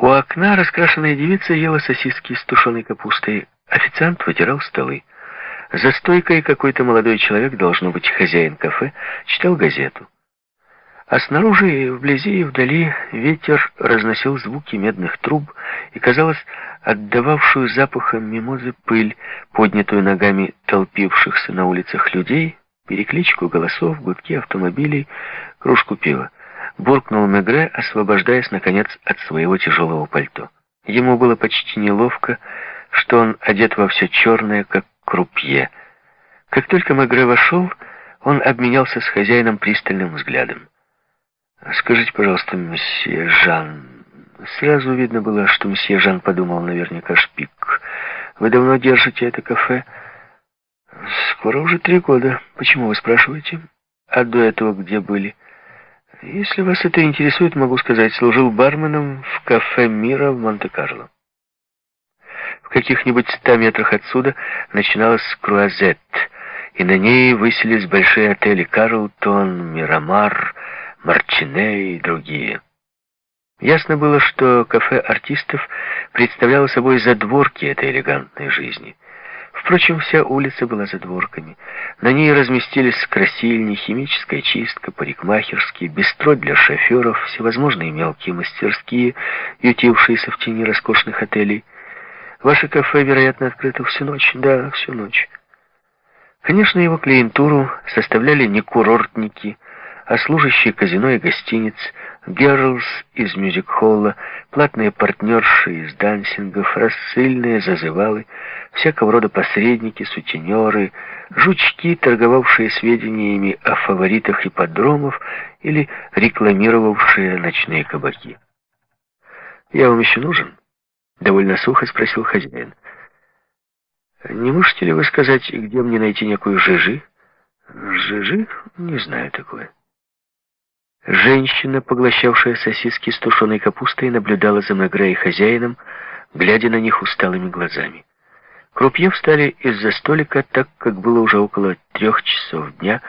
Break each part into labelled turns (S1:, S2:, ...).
S1: У окна раскрашенная девица ела сосиски с тушеной капустой. Официант вытирал столы. За стойкой какой-то молодой человек, должно быть хозяин кафе, читал газету. А снаружи, и вблизи и вдали, ветер разносил звуки медных труб и, казалось, отдававшую запахом мимозы пыль, поднятую ногами толпившихся на улицах людей, перекличку голосов, гудки автомобилей, кружку пива. Буркнул Мегре, освобождаясь, наконец, от своего тяжелого пальто. Ему было почти неловко, что он одет во все черное, как крупье. Как только Мегре вошел, он обменялся с хозяином пристальным взглядом. «Скажите, пожалуйста, месье Жан...» Сразу видно было, что месье Жан подумал наверняка шпик. «Вы давно держите это кафе?» «Скоро уже три года. Почему вы спрашиваете?» «А до этого где были?» «Если вас это интересует, могу сказать, служил барменом в кафе «Мира» в Монте-Карло». В каких-нибудь ста метрах отсюда начиналась Круазет, и на ней высились большие отели «Карлтон», «Мирамар», Марчине и другие. Ясно было, что кафе артистов представляло собой задворки этой элегантной жизни. Впрочем, вся улица была задворками. На ней разместились красильни, химическая чистка, парикмахерские, бистро для шоферов, всевозможные мелкие мастерские, ютившиеся в тени роскошных отелей. Ваше кафе, вероятно, открыто всю ночь? Да, всю ночь. Конечно, его клиентуру составляли не курортники, а служащие казино и гостиниц, герлс из мюзик-холла, платные партнерши из дансингов, рассыльные зазывалы, всякого рода посредники, сутенеры, жучки, торговавшие сведениями о фаворитах ипподромов или рекламировавшие ночные кабаки. «Я вам еще нужен?» — довольно сухо спросил хозяин. «Не можете ли вы сказать, где мне найти некую жижи?» «Жижи? Не знаю такое». Женщина, поглощавшая сосиски с тушеной капустой, наблюдала за Мегре и хозяином, глядя на них усталыми глазами. Крупье встали из-за столика, так как было уже около трех часов дня.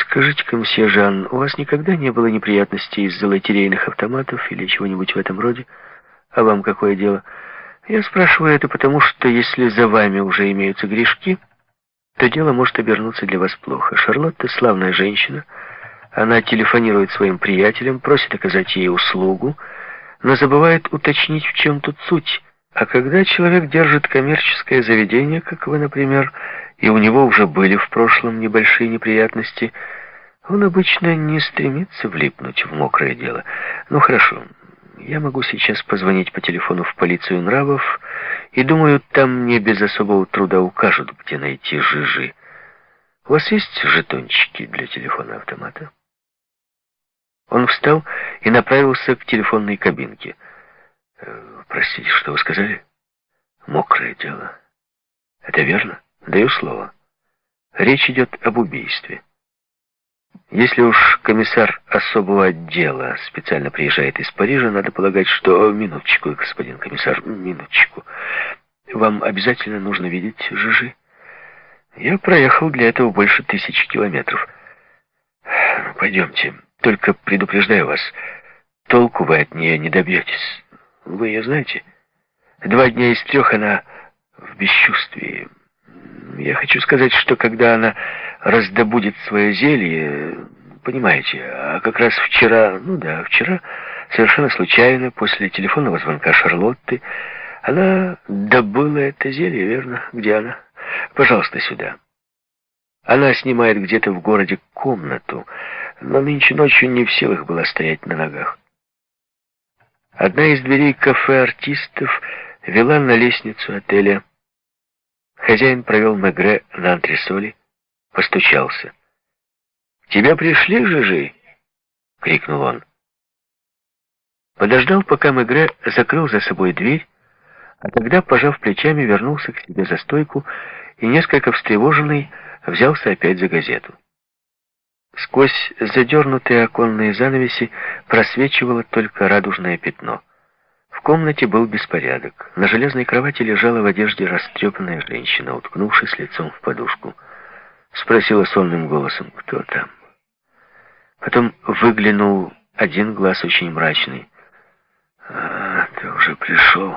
S1: «Скажите-ка, мсье Жан, у вас никогда не было неприятностей из-за лотерейных автоматов или чего-нибудь в этом роде? А вам какое дело? Я спрашиваю это потому, что если за вами уже имеются грешки, то дело может обернуться для вас плохо. Шарлотта славная женщина — она телефонирует своим приятелям, просит оказать ей услугу, но забывает уточнить, в чем тут суть. А когда человек держит коммерческое заведение, как вы, например, и у него уже были в прошлом небольшие неприятности, он обычно не стремится влипнуть в мокрое дело. Ну хорошо, я могу сейчас позвонить по телефону в полицию нравов, и думаю, там мне без особого труда укажут, где найти жижи. У вас есть жетончики для телефона автомата? Он встал и направился к телефонной кабинке. «Э, «Простите, что вы сказали?» «Мокрое дело». «Это верно? Даю слово. Речь идет об убийстве. Если уж комиссар особого отдела специально приезжает из Парижа, надо полагать, что... Минуточку, господин комиссар, минуточку. Вам обязательно нужно видеть Жижи? Я проехал для этого больше тысячи километров. Пойдемте». Только предупреждаю вас, толку вы от нее не добьетесь. Вы ее знаете? Два дня из трех она в бесчувствии. Я хочу сказать, что когда она раздобудет свое зелье, понимаете, а как раз вчера, ну да, вчера, совершенно случайно, после телефонного звонка Шарлотты, она добыла это зелье, верно? Где она? Пожалуйста, сюда. Она снимает где-то в городе комнату, но нынче ночью не в силах была стоять на ногах. Одна из дверей кафе артистов вела на лестницу отеля. Хозяин провел Мегре на антресоли, постучался. «Тебя пришли, Жижи?» — крикнул он. Подождал, пока Мегре закрыл за собой дверь, а тогда, пожав плечами, вернулся к себе за стойку и, несколько встревоженный, взялся опять за газету. Сквозь задернутые оконные занавеси просвечивало только радужное пятно. В комнате был беспорядок. На железной кровати лежала в одежде растрепанная женщина, уткнувшись лицом в подушку. Спросила сонным голосом, кто там. Потом выглянул один глаз очень мрачный. «А,
S2: пришел.